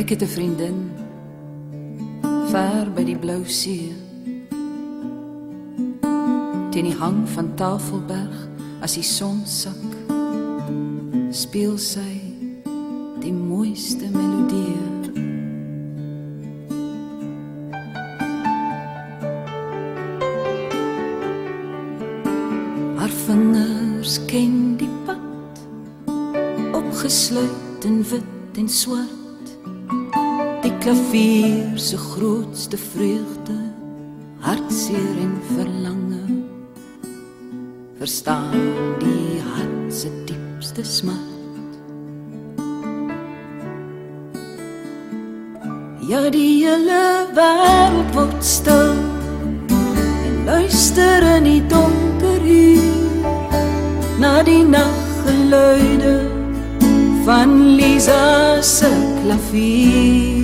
Ek het 'n vriendin ver by die blou see. Teen die hang van Tafelberg as die son sak, speel sy die mooiste melodie. Haar vingers ken die pad opgesluit in wit en swart die klavier se grootste vreugde hartseer en verlange. Verstaan die hart se diepste smart. Ja die hele wêreld word stil en luister in die donker uur na die naggeluide van Lisa se klavier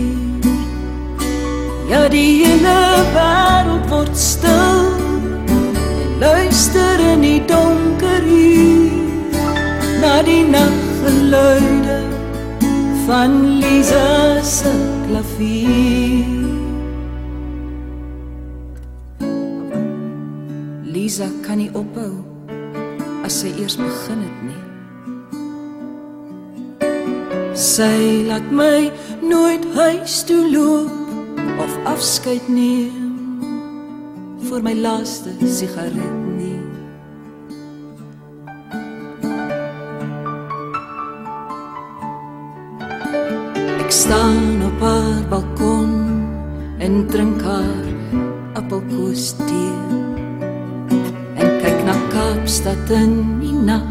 Ja die hele wêreld word stil luister in die donker uur na die naggeluide van Lisa se klavier. Lisa kan nie ophou as sy eers begin het nie. Sy laat my nooit huis toe loop of afskeid neem vir my laaste sigaret nie. Ek staan op haar balkon en drink haar appelkoos tee en kyk na Kaapstad in die nag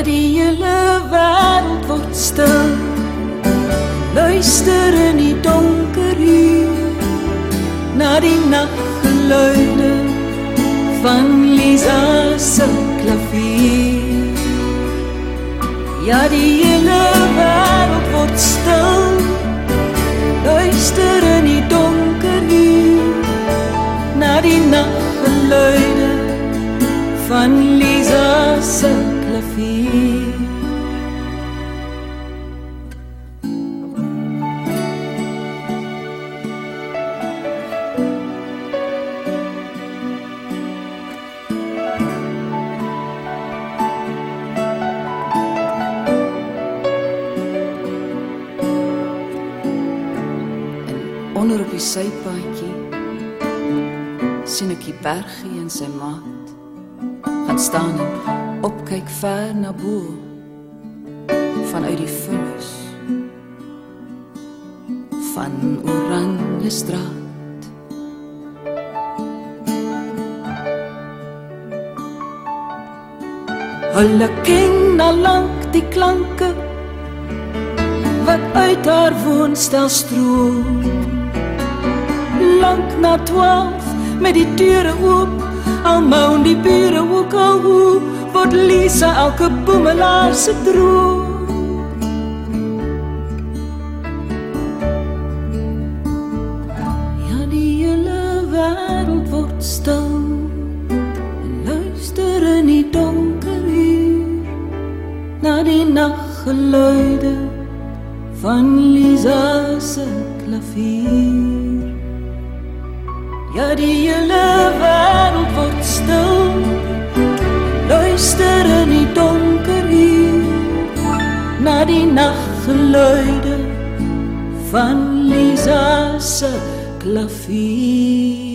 ja die hele wêreld word stil luister in die donker uur na die naggeluide van Lisa se klavier. Ja, die hele wêreld word stil. Luister in die donker uur na die naggeluide van Lisa se klavier. Onder op die sypaadjie sien ek die bergie en sy maat gaan staan en opkyk ver na bo. Vanuit die vullis van oranje straat. Hulle ken na lank die klanke wat uit haar woonstel stroom. Lank na 12 met die deure oop al moan die bure ook al hoe word Lisa elke boemelaar se droom. Ja die hele wêreld word stil en luister in die donker uur na die naggeluide van Lisa se klavier. Ja die hele wêreld word naggeluide van Lisa se klavier